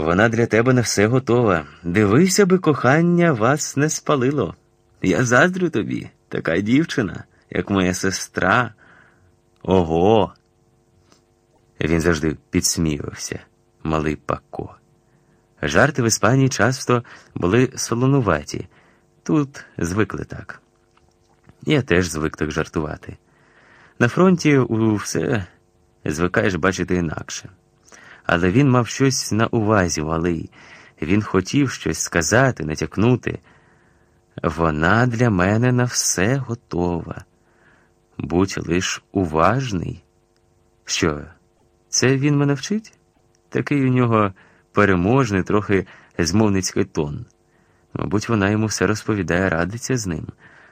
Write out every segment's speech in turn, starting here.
Вона для тебе на все готова. Дивися би, кохання вас не спалило. Я заздрю тобі, така дівчина, як моя сестра. Ого. Він завжди підсміювався, малий Пако. Жарти в Іспанії часто були солонуваті. Тут звикли так. Я теж звик так жартувати. На фронті у все звикаєш бачити інакше. Але він мав щось на увазі, малий. Він хотів щось сказати, натякнути. Вона для мене на все готова. Будь лиш уважний. Що, це він мене вчить? Такий у нього переможний, трохи змовницький тон. Мабуть, вона йому все розповідає, радиться з ним,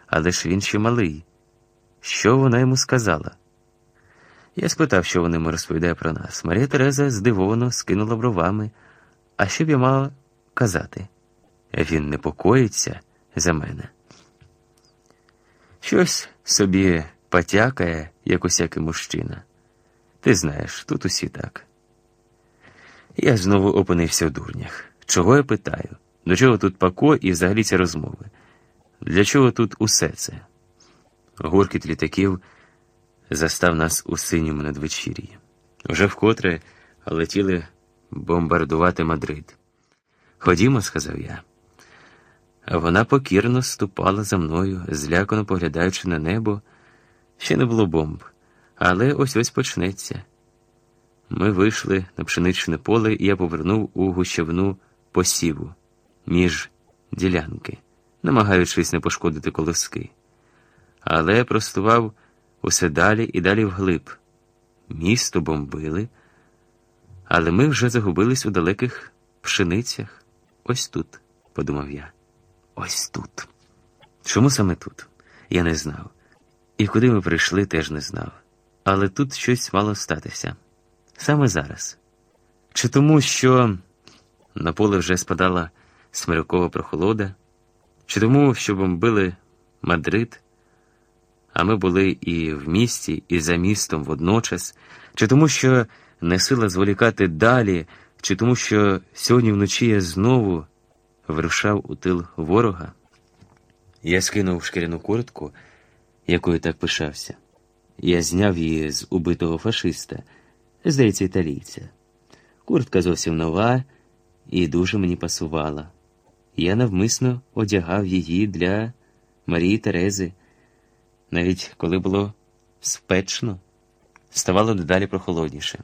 але ж він ще малий. Що вона йому сказала? Я спитав, що вона йому розповідає про нас. Марія Тереза здивовано скинула бровами. А що б я мала казати? Він непокоїться за мене. Щось собі потякає, як усякий мужчина. Ти знаєш, тут усі так. Я знову опинився в дурнях. Чого я питаю? До чого тут пако і взагалі ці розмови? Для чого тут усе це? Гуркіт літаків застав нас у синьому надвечір'ї. Вже вкотре летіли бомбардувати Мадрид. Ходімо, сказав я. Вона покірно ступала за мною, злякано поглядаючи на небо. Ще не було бомб, але ось ось почнеться. Ми вийшли на пшеничне поле, і я повернув у гущавну посіву між ділянки, намагаючись не пошкодити колоски. Але простував усе далі і далі вглиб. Місто бомбили, але ми вже загубились у далеких пшеницях. Ось тут, подумав я. Ось тут. Чому саме тут? Я не знав. І куди ми прийшли, теж не знав. Але тут щось мало статися. Саме зараз. Чи тому, що на поле вже спадала смирякова прохолода, чи тому, що бомбили Мадрид, а ми були і в місті, і за містом водночас, чи тому, що не сила зволікати далі, чи тому, що сьогодні вночі я знову вирушав у тил ворога? Я скинув шкіряну куртку, якою так пишався. Я зняв її з убитого фашиста, здається, італійця. Куртка зовсім нова і дуже мені пасувала. Я навмисно одягав її для Марії Терези, навіть коли було спечно, ставало дедалі прохолодніше.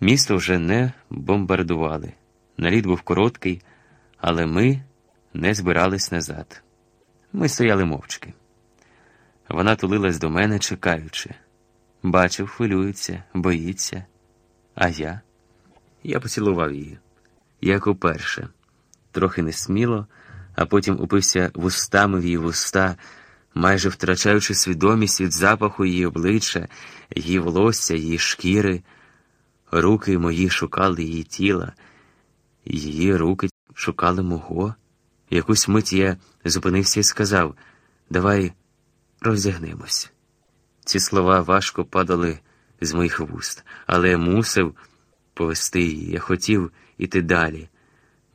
Місто вже не бомбардували. Наліт був короткий, але ми не збирались назад. Ми стояли мовчки. Вона тулилась до мене, чекаючи. Бачив, хвилюється, боїться. А я? Я поцілував її, як уперше, трохи несміло, а потім упився вустами в її вуста, майже втрачаючи свідомість від запаху її обличчя, її волосся, її шкіри. Руки мої шукали її тіла, її руки шукали мого. Якусь мить я зупинився і сказав Давай роздягнемось. Ці слова важко падали з моїх вуст, але я мусив повести її. Я хотів іти далі.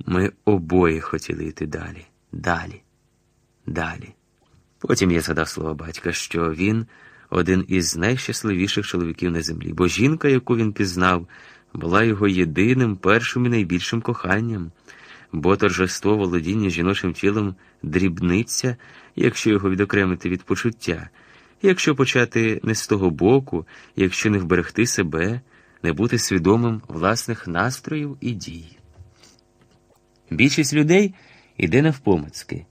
Ми обоє хотіли йти далі, далі, далі. Потім я згадав слова батька, що він один із найщасливіших чоловіків на землі, бо жінка, яку він пізнав, була його єдиним, першим і найбільшим коханням, бо торжество володіння жіночим тілом дрібниця, якщо його відокремити від почуття, якщо почати не з того боку, якщо не вберегти себе, не бути свідомим власних настроїв і дій. Більшість людей іде навпомацьки,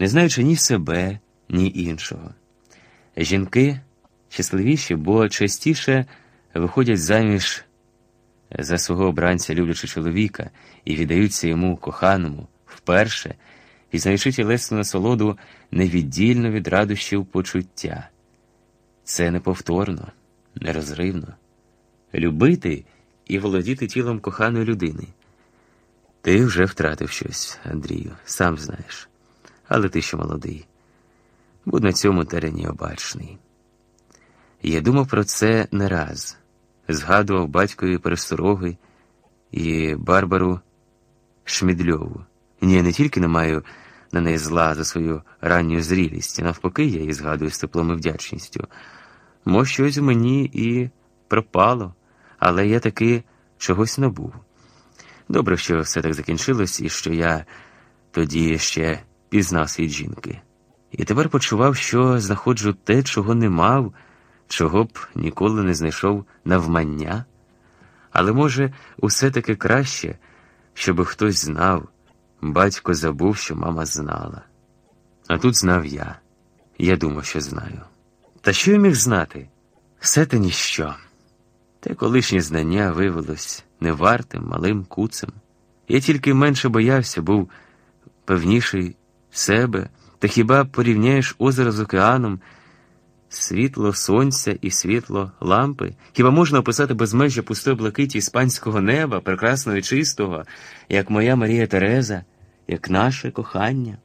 не знаючи ні себе, ні іншого. Жінки щасливіші, бо частіше виходять заміж за свого обранця, люблячи чоловіка, і віддаються йому коханому вперше, пізнаючи тілесну насолоду невіддільно від радощів почуття. Це неповторно, нерозривно. Любити і володіти тілом коханої людини. Ти вже втратив щось, Андрію, сам знаєш, але ти ще молодий. Будь на цьому терені обачний. Я думав про це не раз, згадував батькові перестороги і Барбару Шмідльову. Ні, не тільки не маю на неї зла за свою ранню зрілість, навпаки, я її згадую з теплом і вдячністю. Мо щось мені і пропало, але я таки чогось набув. Добре, що все так закінчилось, і що я тоді ще пізнав світ жінки. І тепер почував, що знаходжу те, чого не мав, чого б ніколи не знайшов навмання. Але, може, усе таки краще, щоби хтось знав. Батько забув, що мама знала. А тут знав я. Я думав, що знаю. Та що я міг знати? Все те ніщо. Те колишнє знання виявилось невартим, малим куцем. Я тільки менше боявся, був певніший себе, та хіба порівняєш озеро з океаном, світло сонця і світло лампи? Хіба можна описати безмежжя пустої блакиті іспанського неба, прекрасного і чистого, як моя Марія Тереза, як наше кохання?